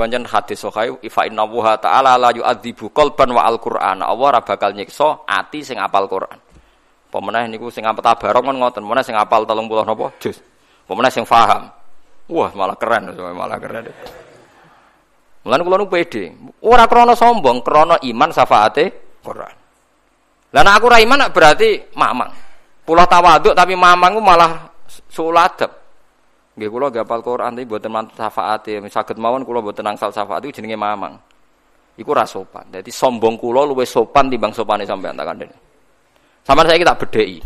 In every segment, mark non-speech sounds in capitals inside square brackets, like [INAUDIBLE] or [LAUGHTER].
Konjen hadis sahih fa inna wa ta'ala la yu'adzibu qalban wa al-Qur'an. Allah ora nyiksa ati sing apal Quran. Pemenah niku sing apal tabarok kon ngoten, pemenah sing apal 30 napa juz. Pemenah sing paham. Wah, malah keren, malah keren. Mulane kula nu pede. Ora krana sombong, krana iman syafaate Quran. Lah aku ra iman berarti mamang. Pulau tawaduk tapi mamang ku malah suladep. Nggih kula gapal Quran tapi mboten mantep syafaate. Saged mawon kula mboten angsal syafaat iku jenenge mamang. Iku ra sopan. Dadi sombong kula luwih sopan timbang sopane sampean tak kandhani. Sampeyan saya kita bedheki.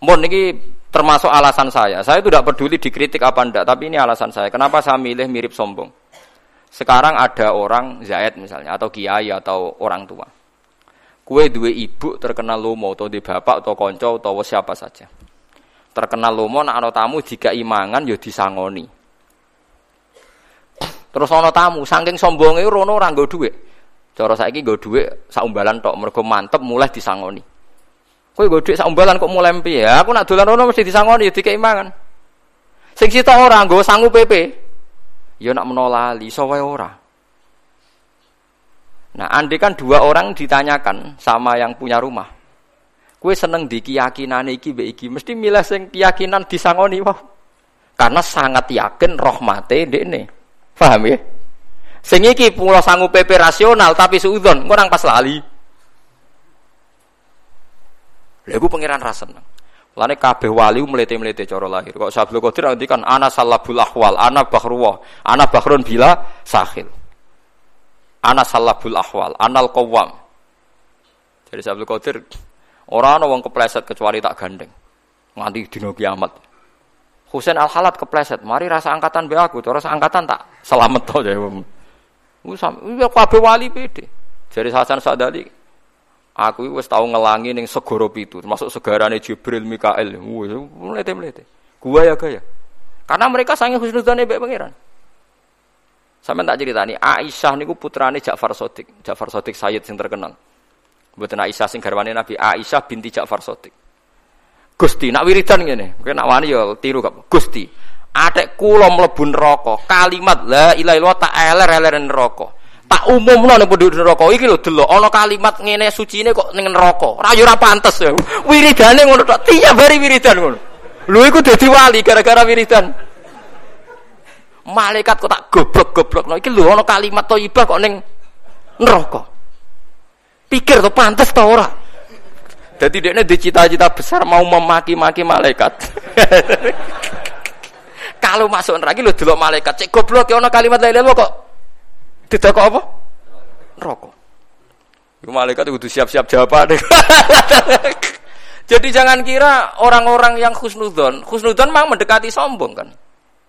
Mun niki termasuk alasan saya. Saya itu tidak peduli dikritik apa ndak, tapi ini alasan saya. Kenapa saya milih mirip sombong? Sekarang ada orang Zaid misalnya atau kiai atau orang tua. Kue dua ibu terkenal lomo atau di bapak atau konco atau siapa saja. Terkenal lomo nak ana tamu jika imangan ya disangoni. Terus ana tamu saking sombonge rono ora nggo dhuwit. Cara saiki nggo dhuwit saumbalan tok mergo mantep mulai disangoni. Kowe nggo dhuwit saumbalan kok mulai piye? Aku nak dolan rono mesti disangoni yo dikei mangan. Sing sitok ora nggo sangu PP. Yo nak menolali iso wae ora. Nah, andai kan dua orang ditanyakan sama yang punya rumah, kue seneng di keyakinan iki be iki, mesti milih sing keyakinan disangoni wah. Karena sangat yakin rohmate ini, paham ya? Sing iki pulau sanggup PP rasional tapi suudon, kurang pas lali. Lha pangeran rasa seneng. Lane kabeh wali melete-melete cara lahir. Kok Sabtu Qadir kan ana salabul ahwal, ana bahruwah, ana bahrun bila sahil. Ana salabul ahwal, anal qawwam. Jadi Abdul Qadir orang ana wong kepleset kecuali tak gandeng. Nganti dina kiamat. Husain Al Halat kepleset, mari rasa angkatan be aku, terus angkatan tak selamat to ya wong. Wis kabeh wali pede. Jadi Hasan Sadali aku wis tau ngelangi ning segara pitu, termasuk segarane Jibril, Mikael. Wis mlete-mlete. Gua ya gaya. Karena mereka sange husnudzane mbek pangeran. Sampai tak cerita nih, Aisyah niku putrane Ja'far Sodik, Ja'far Sodik Sayyid yang terkenal. Buatan Aisyah sing garwane Nabi Aisyah binti Ja'far Sodik. Gusti, nak wiridan ngene, mungkin nak wani ya tiru kok. Gusti, adek kula mlebu neraka, kalimat la ilaha illallah tak eler-eler neraka. Tak umumno ning penduduk neraka iki lho delok ana kalimat ngene sucine kok ning neraka. Ora yo ora pantes ya. Wiridane ngono tok, tiap hari wiridan ngono. Lho iku dadi wali gara-gara wiridan. Malaikat kok tak goblok-goblok. No, iki lho ana kalimat thayyibah kok ning neraka. Pikir to pantes to ora? Jadi dia ini cita-cita besar mau memaki-maki malaikat. [LAUGHS] Kalau masuk neraka lu delok malaikat, cek goblok ya ana kalimat la ilaha kok. Tidak kok apa? Neraka. Iku malaikat kudu siap-siap jawaban. [LAUGHS] Jadi jangan kira orang-orang yang khusnudon, khusnudon memang mendekati sombong kan.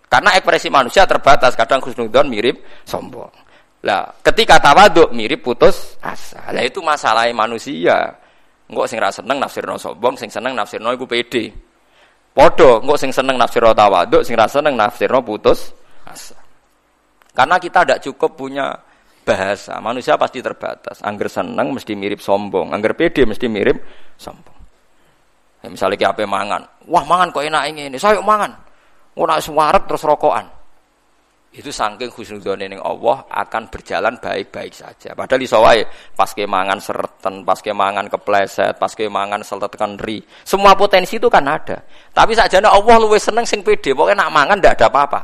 Karena ekspresi manusia terbatas, kadang khusnudon mirip sombong. Lah, ketika tawaduk mirip putus asa. Lah itu masalah manusia. Engkau sing rasa seneng nafsirno sombong, sing seneng nafsirno iku pede. Podo, engkau sing seneng nafsirno tawaduk, sing rasa seneng nafsirno putus asa. Karena kita tidak cukup punya bahasa. Manusia pasti terbatas. Angger seneng mesti mirip sombong, angger pede mesti mirip sombong. Ya, misalnya kayak apa mangan, wah mangan kok enak ini, saya mangan. Ora suwarek terus rokokan. Itu saking husnudzone ning Allah akan berjalan baik-baik saja. Padahal iso wae pas kemangan sereten, pas kemangan kepleset, pas kemangan seletekan ri. Semua potensi itu kan ada. Tapi sakjane Allah luwih seneng sing pede, pokoke nak mangan ndak ada apa-apa.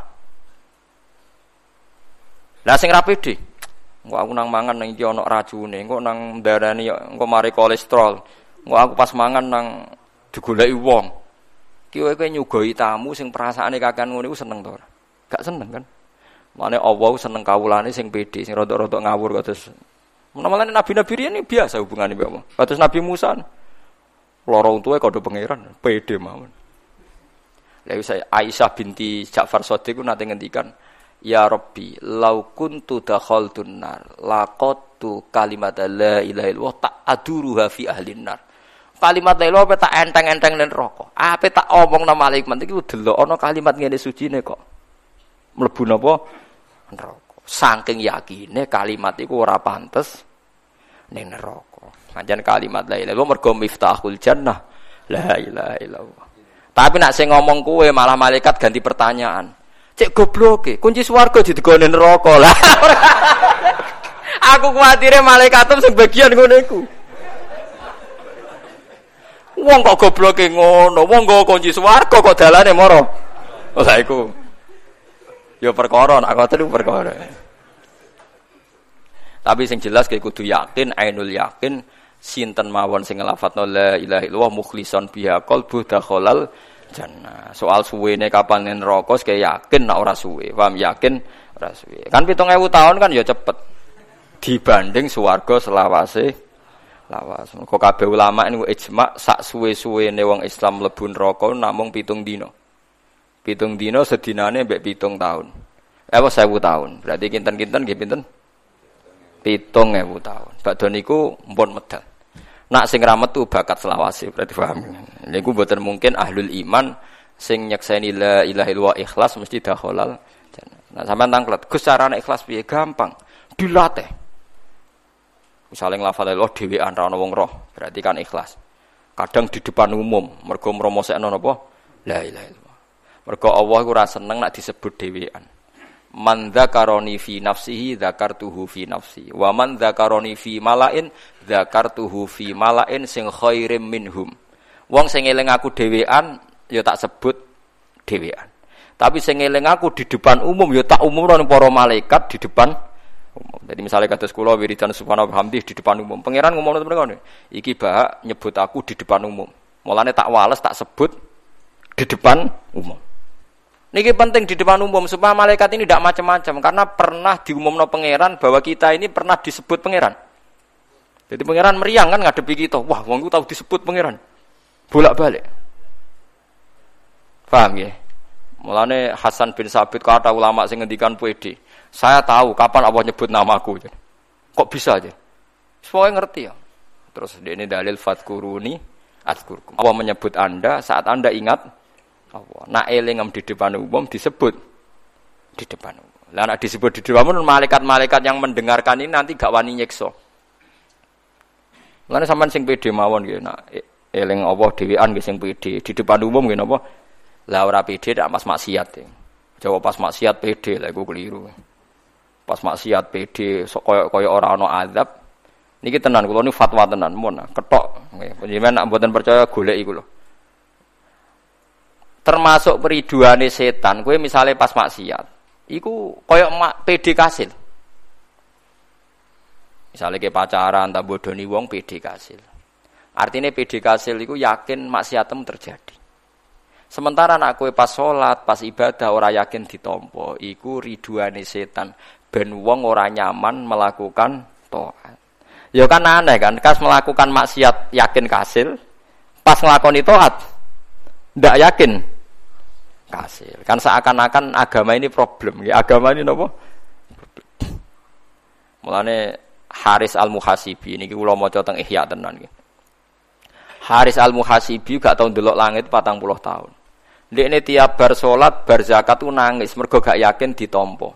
Lah sing ra pede, engko aku nang mangan nang iki ana racune, engko nang darani engko mari kolesterol. Engko aku pas mangan nang digoleki wong. Kiwe kowe nyugoi tamu sing perasaane kakean ngono iku seneng to? Gak seneng kan? Mane Allah seneng kawulane sing pede, sing rodok-rodok ngawur kados. Menawa nabi-nabi ini biasa hubungane mbek Allah. Kados Nabi Musa. Loro untuke kode pangeran, pede mawon. Lalu saya Aisyah binti Ja'far Shadiq ku nate ngendikan, "Ya Rabbi, lau kuntu dakhaltun nar, laqattu kalimat la ilaha illallah tak aduruha fi ahlin nar." kalimat la apa tak enteng-enteng ning neraka. Apa tak omong nama malaikat iki delok ana kalimat ngene sucine kok. Mlebu napa neraka. Saking yakine kalimat iku ora pantes ning neraka. Pancen kalimat la ilaha mergo miftahul jannah. La ilaha illallah. Tapi nak sing ngomong kue malah malaikat ganti pertanyaan. Cek gobloke, kunci swarga ditegone neraka lah. [LAUGHS] Aku kuwatire malaikat sing bagian ngono iku. Wong kok gobloke ngono, wong nggo kunci swarga kok dalane moro. Lah iku. Ya perkara, nak ngoten perkara. Tapi sing jelas kayak kudu yakin, ainul yakin sinten mawon sing nglafatno la ilaha illallah mukhlison biha qalbu dakhalal jannah. Soal suwene kapan neraka kayak yakin nak ora suwe. Paham yakin ora suwe. Kan 7000 tahun kan ya cepet. Dibanding swarga selawase lawas. Kok kabeh ulama ini ijma sak suwe-suwene wong Islam mlebu neraka namung pitung dino. Pitung dino sedinane mbek pitung tahun. Eh, sewu tahun. Berarti kinten-kinten nggih pinten? pitung ewu tahun. Badhe niku mpun medal. Nak sing ramet tuh bakat selawasi berarti paham. Niku mboten mungkin ahlul iman sing nyekseni la ilaha illallah ikhlas mesti dakhalal Nah sampean tangklet, Gus ikhlas piye? Gampang. Dilatih. Misalnya nglafal Allah dhewean ra ono wong roh, berarti kan ikhlas. Kadang di depan umum, mergo mromosekno napa? La ilaha illallah. Mergo Allah ora seneng nak disebut dhewean. Man dzakaroni fi nafsihi dzakartuhu fi nafsi. Wa man dzakaroni fi malain dzakartuhu fi malain sing khairim minhum. Wong sing eling aku dhewean ya tak sebut dhewean. Tapi sing eling aku di depan umum ya tak umum ning para malaikat di depan umum. Jadi misalnya kata sekolah wiridan subhanahu hamdi di depan umum. Pangeran ngomong mereka nih iki bahak nyebut aku di depan umum. Mulane tak wales tak sebut di depan umum Niki penting di depan umum supaya malaikat ini tidak macam-macam karena pernah diumumno pangeran bahwa kita ini pernah disebut pangeran. Jadi pangeran meriang kan ngadepi kita. Wah, wong tahu disebut pangeran. Bolak-balik. Paham ya? Mulane Hasan bin Sabit kata ulama sing ngendikan PD. Saya tahu kapan Allah nyebut namaku. Kok bisa aja? Semuanya ngerti ya. Terus ini dalil fatkuruni atkurkum. Allah menyebut Anda saat Anda ingat Allah. Nak eling di depan umum disebut di depan umum. Lah nak disebut di depan umum malaikat-malaikat yang mendengarkan ini nanti gak wani nyekso. Lan sampean sing pede mawon nggih nak eling Allah dhewean nggih sing pede di depan umum nggih napa? Lah ora pede dak mas maksiat. Ya. Jawab pas maksiat pede lah iku keliru. Pas maksiat pede sok koyo-koyo ora ana azab. Niki tenan kula niku fatwa tenan mun ketok nggih. Panjenengan nak mboten percaya golek iku lho termasuk periduane setan kue misalnya pas maksiat iku koyok mak PD kasil. Misalnya ke pacaran tak bodoni wong PD kasil. Artinya PD kasil iku yakin maksiatem terjadi. Sementara anak kue pas sholat pas ibadah ora yakin ditompo iku riduane setan. Ben wong ora nyaman melakukan toat. Ya kan aneh kan kas melakukan maksiat yakin kasil pas ngelakoni toat ndak yakin kasil. Kan seakan-akan agama ini problem. Ya, agama ini nopo? Mulane Haris Al Muhasibi ini kula maca teng Ihya tenan iki. Haris Al Muhasibi gak tau ndelok langit patang puluh tahun. ini tiap bar salat, bar zakat nangis mergo gak yakin ditompo.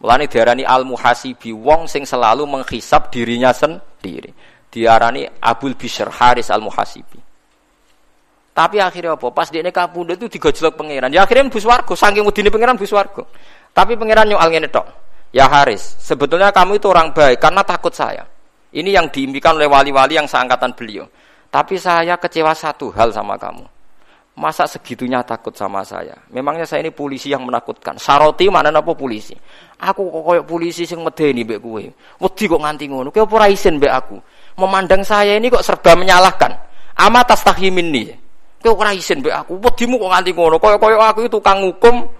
Mulane diarani Al Muhasibi wong sing selalu menghisap dirinya sendiri. Diarani Abul Bishr Haris Al Muhasibi. Tapi akhirnya apa? Pas dia kapundhut itu digojlok pangeran. Ya akhirnya bus wargo, saking udine pangeran bus wargo. Tapi pangeran nyoal ngene tok. Ya Haris, sebetulnya kamu itu orang baik karena takut saya. Ini yang diimpikan oleh wali-wali yang seangkatan beliau. Tapi saya kecewa satu hal sama kamu. Masa segitunya takut sama saya? Memangnya saya ini polisi yang menakutkan. Saroti mana apa polisi? Aku kok koyok polisi sing medeni mbek kowe. Wedi kok nganti ngono. Kowe ora isin aku. Memandang saya ini kok serba menyalahkan. Amat tastahimin nih. Kowe ora isin mbek aku. Wedimu kok nganti ngono. Kaya-kaya aku itu tukang hukum.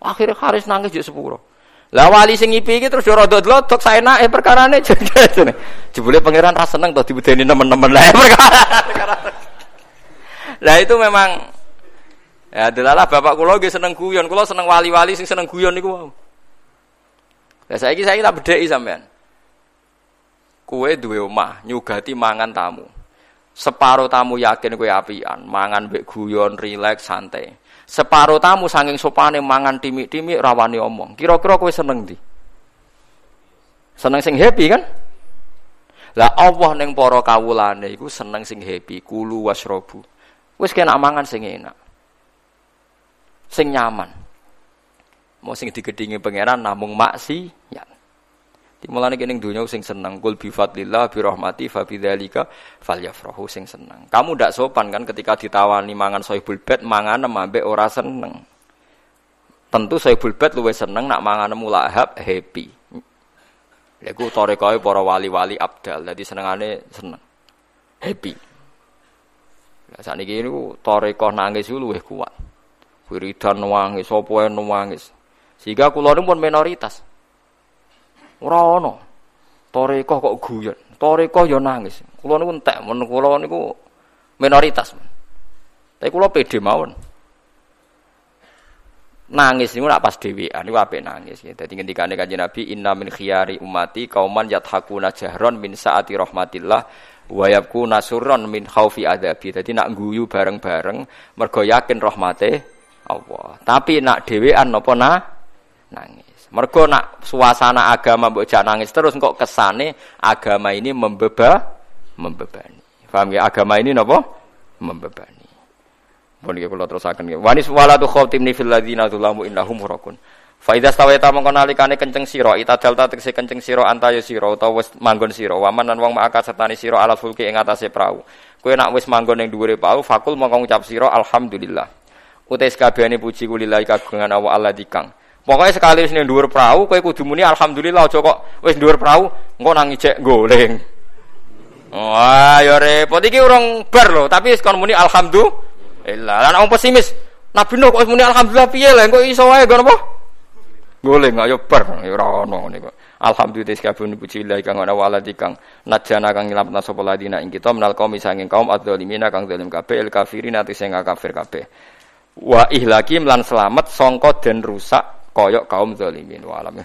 Akhirnya Haris nangis juk sepuro. Lah wali sing ngipi iki terus yo rada dlodok saenake perkarane [LAUGHS] jane. Jebule pangeran ra seneng to dibudeni nemen-nemen lah [LAUGHS] perkara. Lah itu memang ya adalah bapak kula nggih seneng guyon, kula seneng wali-wali sing seneng guyon niku wau. Lah saiki saiki tak bedheki sampean. Kue duwe omah, nyugati mangan tamu. Separuh tamu yakin kue apian, mangan bek guyon, rileks, santai. Separuh tamu sanging sopane mangan timik-timik rawani omong. Kira-kira kue seneng di? Seneng sing happy kan? Lah Allah neng poro kawulane iku seneng sing happy, kulu wasrobu. Wis kena mangan sing enak. Sing nyaman. Mau sing digedingi pangeran namung maksi Dimulane kene dunya sing seneng kul bi fadlillah bi rahmati fa sing seneng. Kamu ndak sopan kan ketika ditawani mangan sohibul bed mangan ambek ora seneng. Tentu sohibul bed luwih seneng nak mangan mulahab happy. Iku tarekoe para wali-wali abdal. Dadi senengane seneng. Happy. Lah sakniki niku tarekoh nangis luwih kuat. Wiridan nangis, sapa nangis. Sehingga kula pun minoritas. Ora ana. Toreko kok guyon. Toreko ya nangis. Kula niku entek men kula niku minoritas. Tapi kula pede mawon. Nangis niku nak pas dhewean niku apik nangis. Dadi ngendikane Kanjeng Nabi inna min khiyari ummati kauman yathakuna jahron min saati rahmatillah wa yabkuna min khaufi adabi. Dadi nak guyu bareng-bareng mergo yakin rahmate Allah. Tapi nak dhewean napa na nangis. Mergo nak suasana agama mbok nangis terus kok kesane agama ini membeba membebani. Paham ya? Agama ini napa? Membebani. Pun iki kula terusaken nggih. Wanis walatu khatimni fil ladzina zulamu innahum murakun. Fa idza stawaita mongko nalikane kenceng sira, itadal ta tekse kenceng sira antayo sira utawa wis manggon sira, waman lan wong maka sertani sira ala fulki ing atase prau. Kowe nak wis manggon ning dhuwure prau, fakul mongko ngucap sira alhamdulillah. Utais kabehane puji kulillahi kagungan Allah Allah dikang. Pokoknya sekali wis ning dhuwur perahu kowe kudu muni alhamdulillah aja kok wis dhuwur perahu engko nang ijek goleng. Wah, ya repot iki urung bar lho, tapi wis kon muni alhamdulillah. Lah wong pesimis, Nabi Nuh kok muni alhamdulillah piye lah engko iso wae ngono apa? Goleng ayo bar ya ora ono niku. Alhamdulillah kabun puji Allah kang ana waladi kang najana kang nyelametna sapa ladina ing kita menal kaum sanging kaum adzalimina kang zalim kabeh el kafirin ati sing kafir kabeh. Wa ihlaki lan selamat sangka den rusak koyok kaum zalimin wa alam